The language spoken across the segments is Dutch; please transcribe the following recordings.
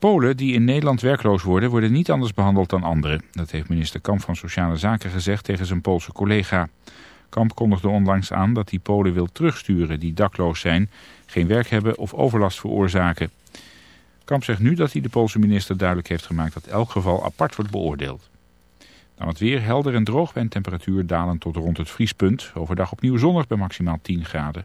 Polen die in Nederland werkloos worden, worden niet anders behandeld dan anderen. Dat heeft minister Kamp van Sociale Zaken gezegd tegen zijn Poolse collega. Kamp kondigde onlangs aan dat hij Polen wil terugsturen die dakloos zijn, geen werk hebben of overlast veroorzaken. Kamp zegt nu dat hij de Poolse minister duidelijk heeft gemaakt dat elk geval apart wordt beoordeeld. Dan het weer helder en droog een temperatuur dalend tot rond het vriespunt. Overdag opnieuw zonnig bij maximaal 10 graden.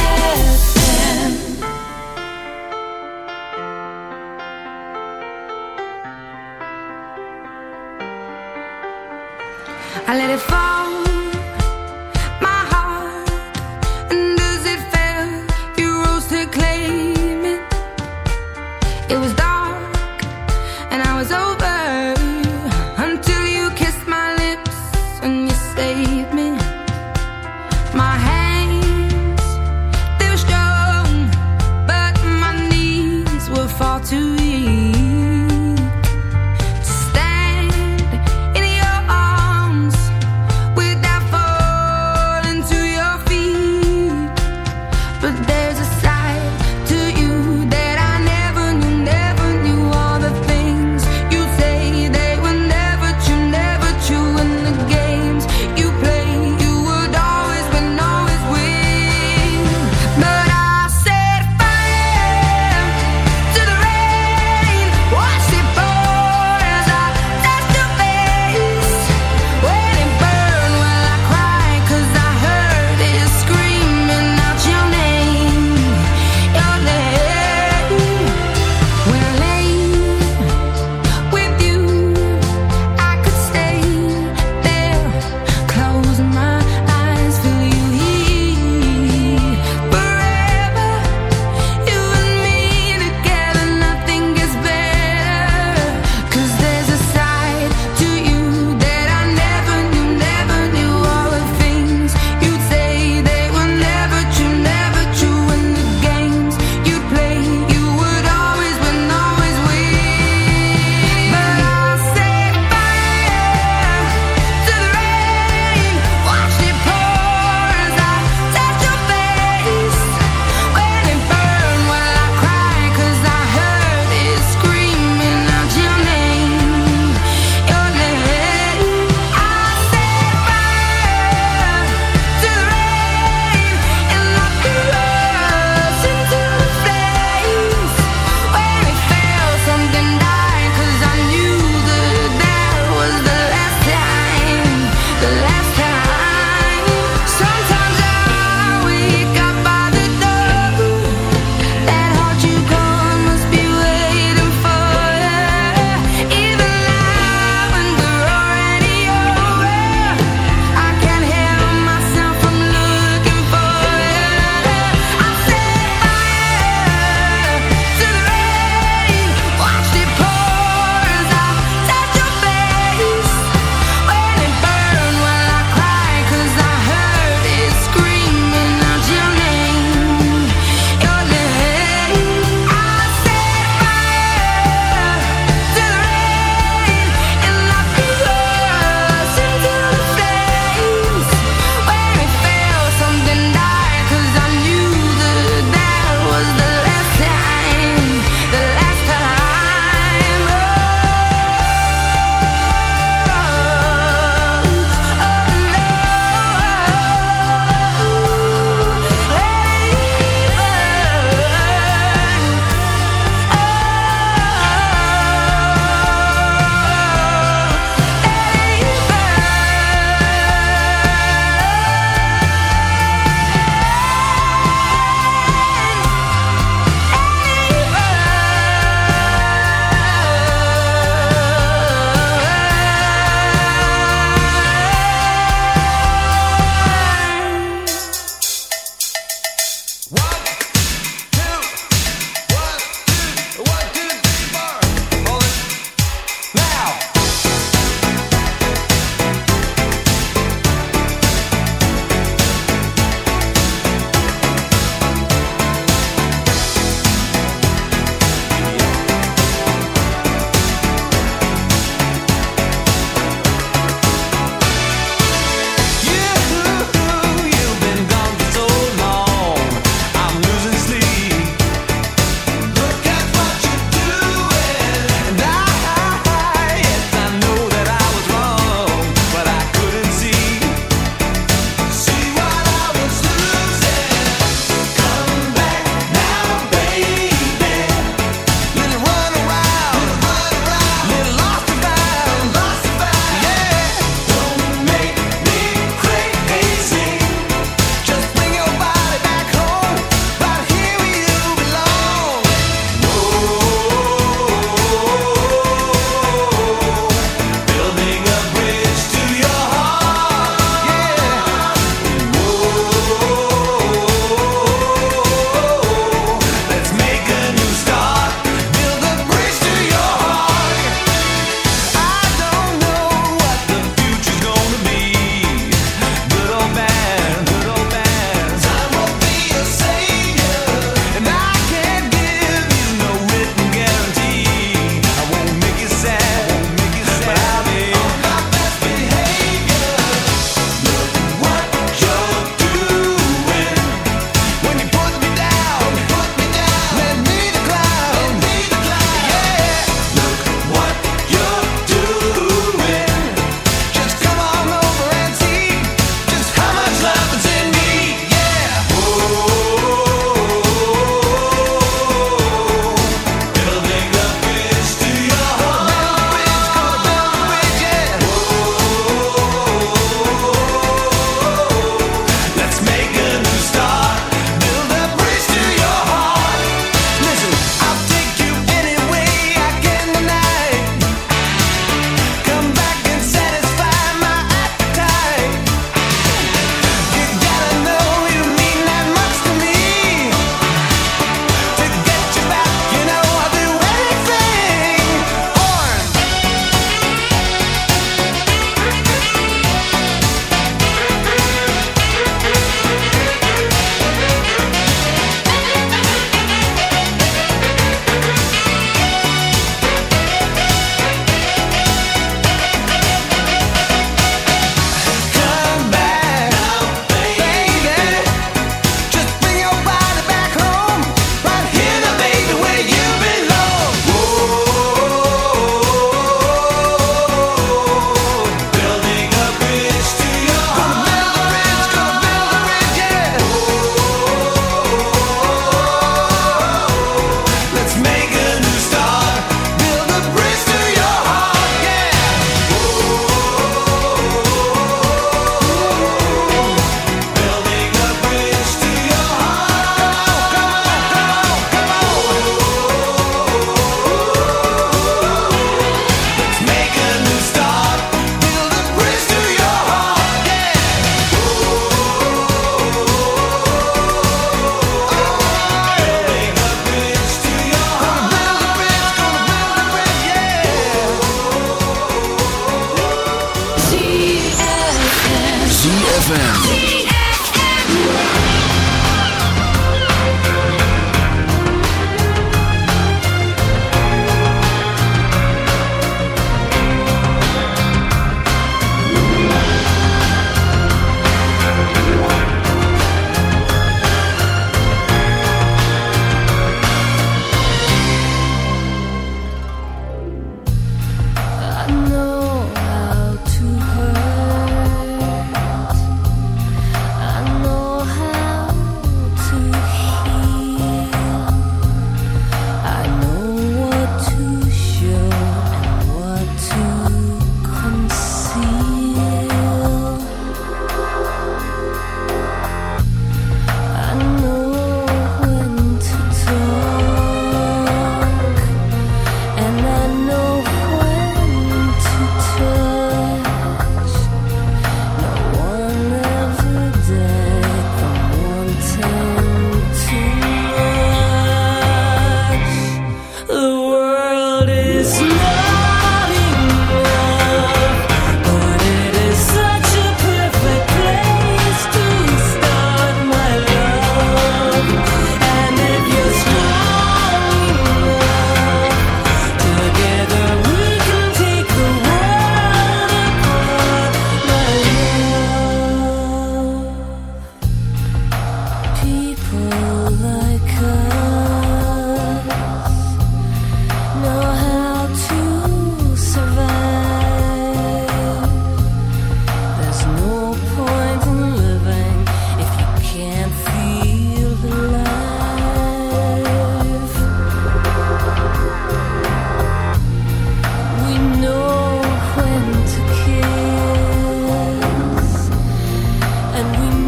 and we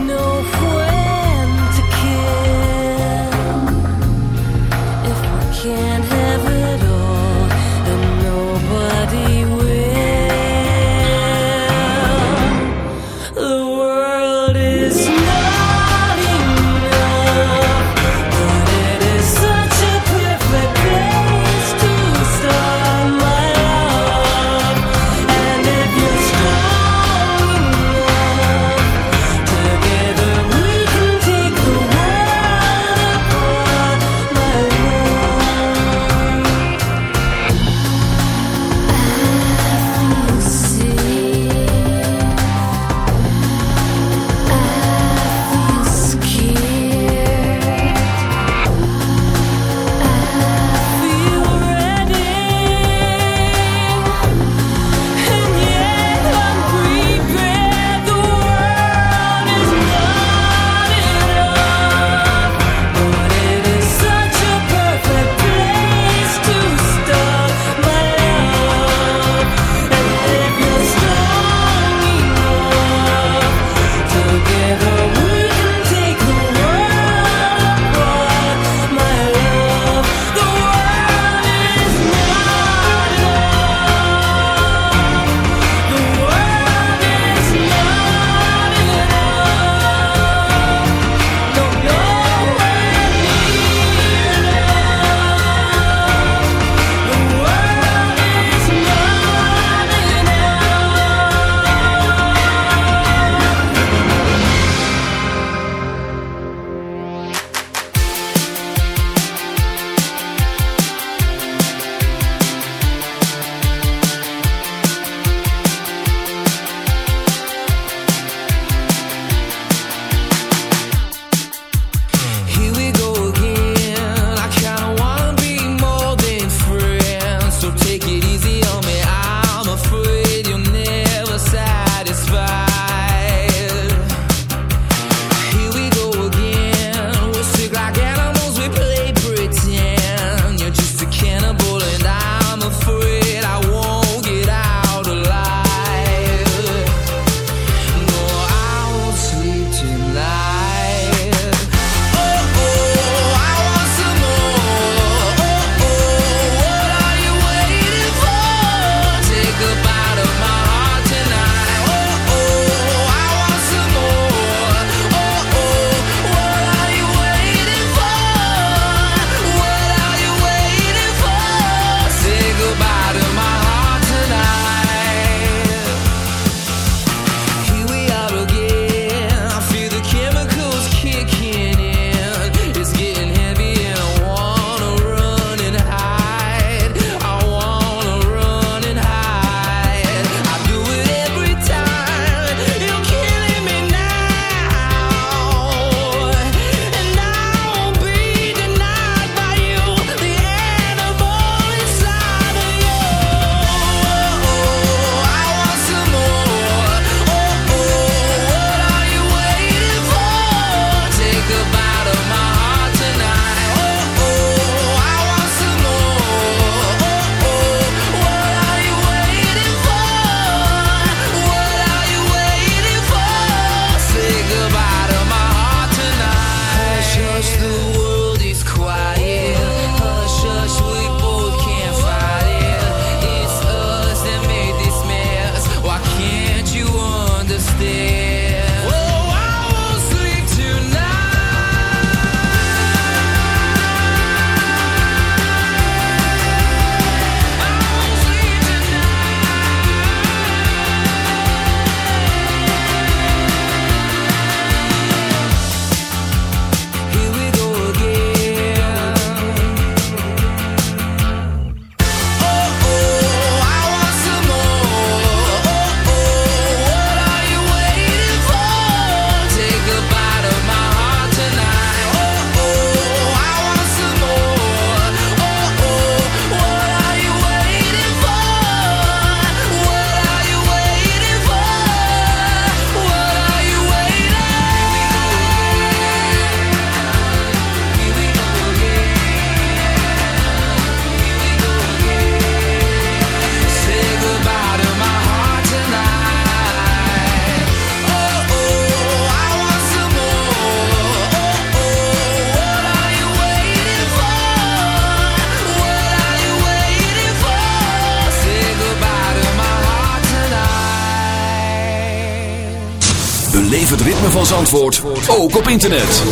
Zandvoort ook op internet.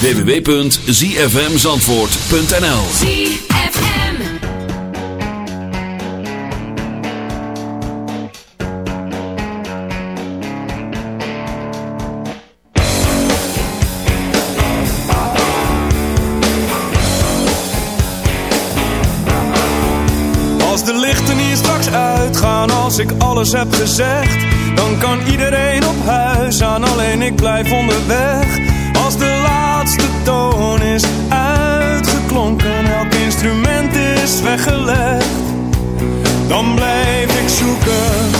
www.zfmzandvoort.nl ZFM. Als de lichten hier straks uitgaan, als ik alles heb gezegd, dan kan iedereen op huis aan, alleen ik blijf onderweg. Als de laatste toon is uitgeklonken, elk instrument is weggelegd, dan blijf ik zoeken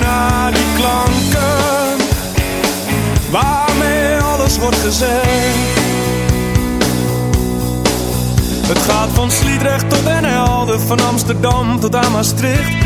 naar die klanken waarmee alles wordt gezegd. Het gaat van Sliedrecht tot Den Helder, van Amsterdam tot aan Maastricht,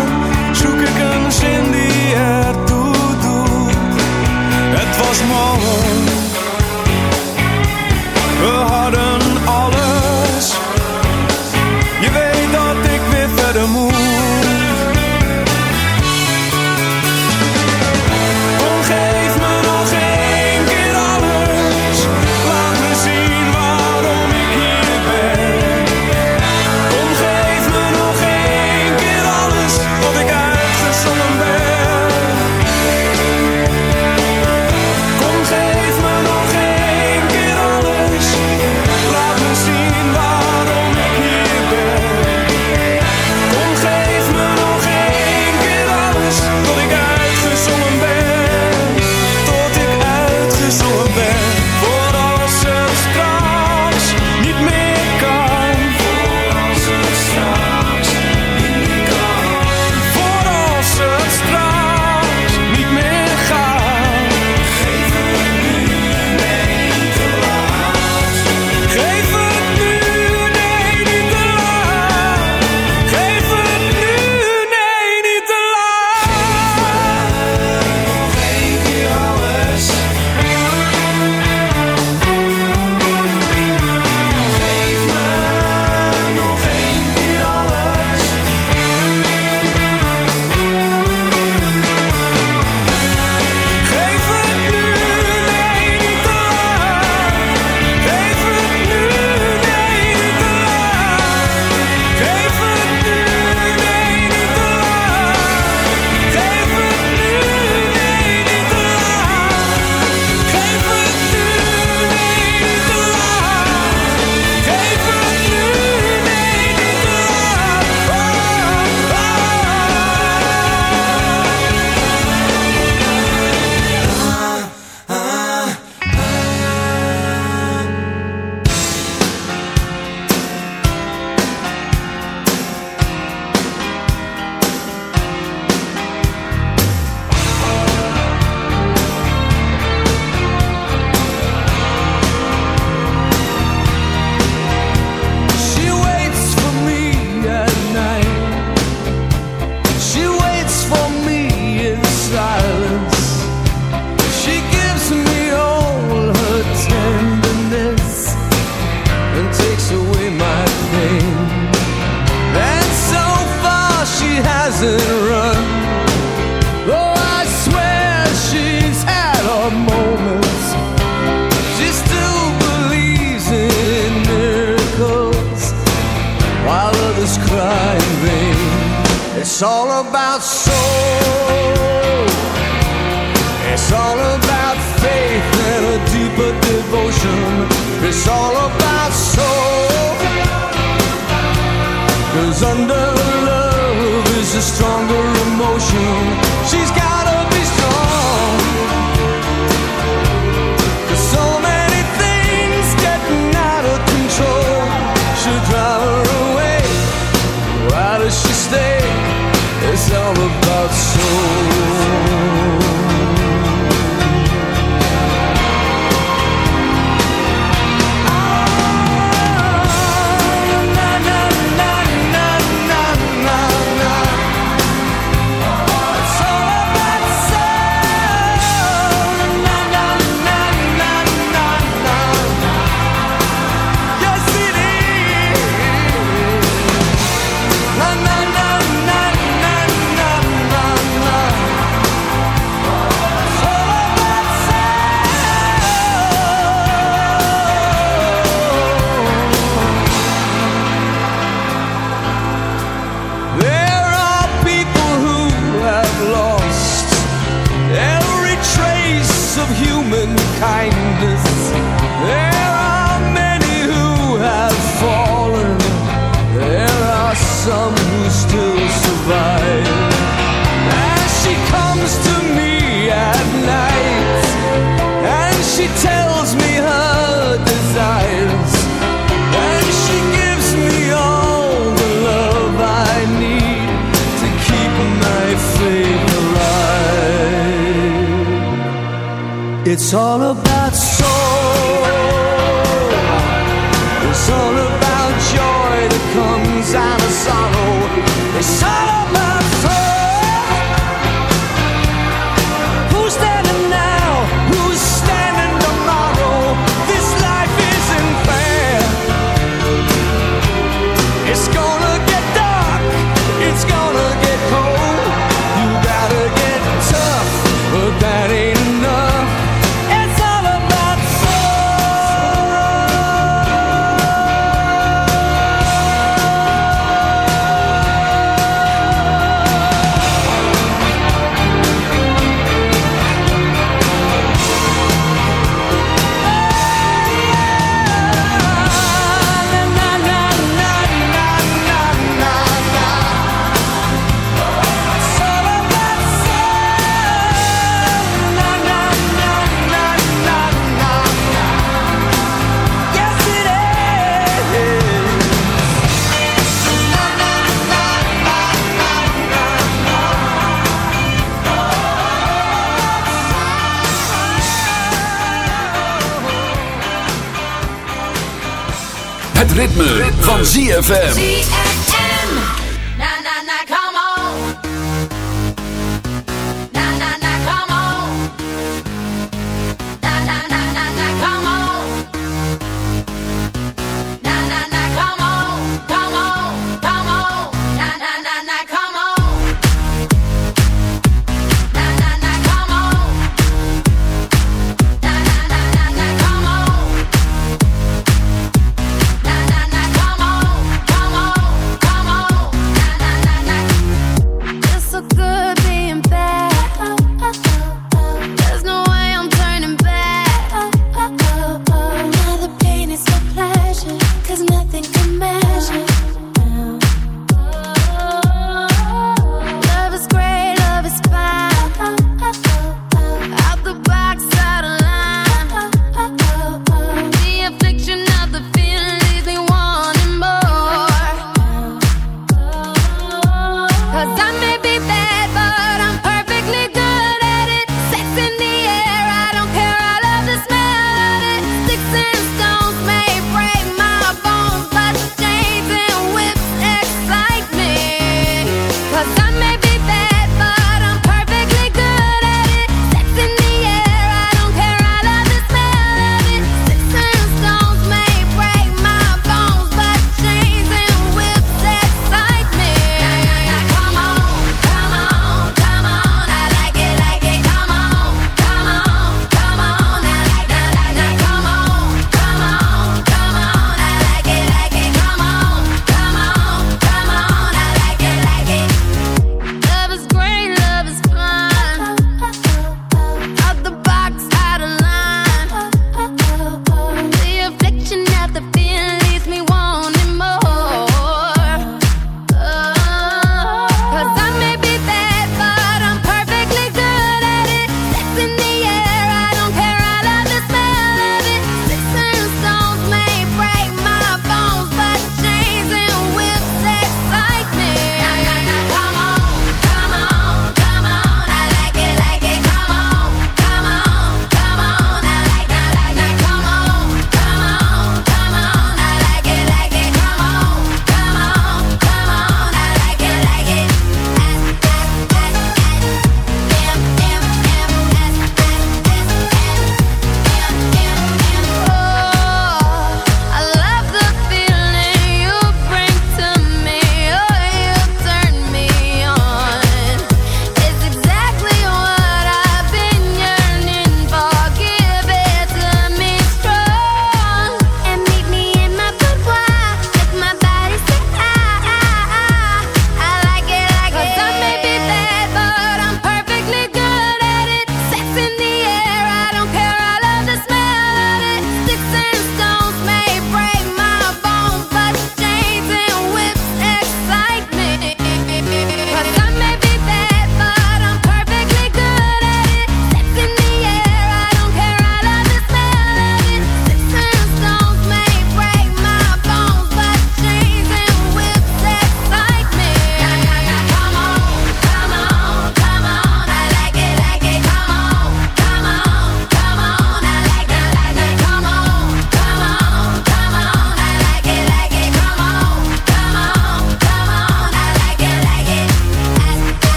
Van. ZFM.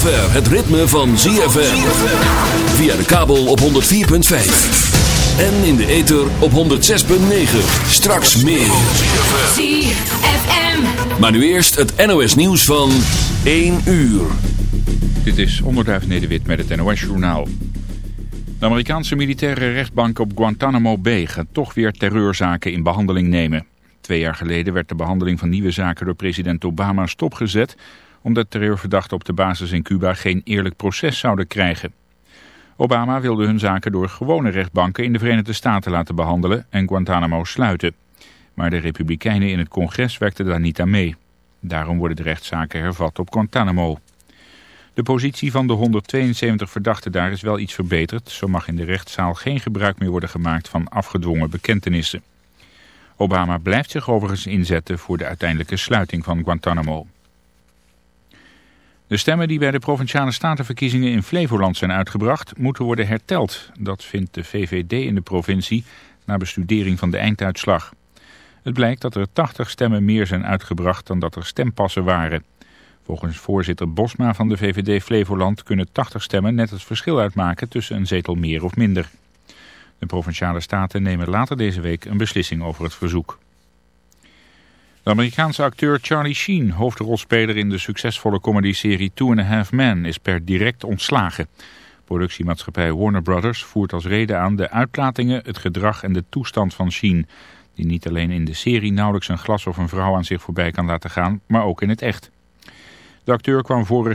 Zover het ritme van ZFM. Via de kabel op 104.5. En in de ether op 106.9. Straks meer. ZFM. Maar nu eerst het NOS nieuws van 1 uur. Dit is Onderduif Nederwit met het NOS-journaal. De Amerikaanse militaire rechtbank op Guantanamo Bay gaat toch weer terreurzaken in behandeling nemen. Twee jaar geleden werd de behandeling van nieuwe zaken door president Obama stopgezet... omdat terreurverdachten op de basis in Cuba geen eerlijk proces zouden krijgen. Obama wilde hun zaken door gewone rechtbanken in de Verenigde Staten laten behandelen en Guantanamo sluiten. Maar de republikeinen in het congres werkten daar niet aan mee. Daarom worden de rechtszaken hervat op Guantanamo. De positie van de 172 verdachten daar is wel iets verbeterd. Zo mag in de rechtszaal geen gebruik meer worden gemaakt van afgedwongen bekentenissen. Obama blijft zich overigens inzetten voor de uiteindelijke sluiting van Guantanamo. De stemmen die bij de Provinciale Statenverkiezingen in Flevoland zijn uitgebracht, moeten worden herteld. Dat vindt de VVD in de provincie na bestudering van de einduitslag. Het blijkt dat er 80 stemmen meer zijn uitgebracht dan dat er stempassen waren. Volgens voorzitter Bosma van de VVD Flevoland kunnen 80 stemmen net het verschil uitmaken tussen een zetel meer of minder. De Provinciale Staten nemen later deze week een beslissing over het verzoek. De Amerikaanse acteur Charlie Sheen, hoofdrolspeler in de succesvolle comedyserie Two and a Half Men, is per direct ontslagen. Productiemaatschappij Warner Brothers voert als reden aan de uitlatingen, het gedrag en de toestand van Sheen, die niet alleen in de serie nauwelijks een glas of een vrouw aan zich voorbij kan laten gaan, maar ook in het echt. De acteur kwam vorig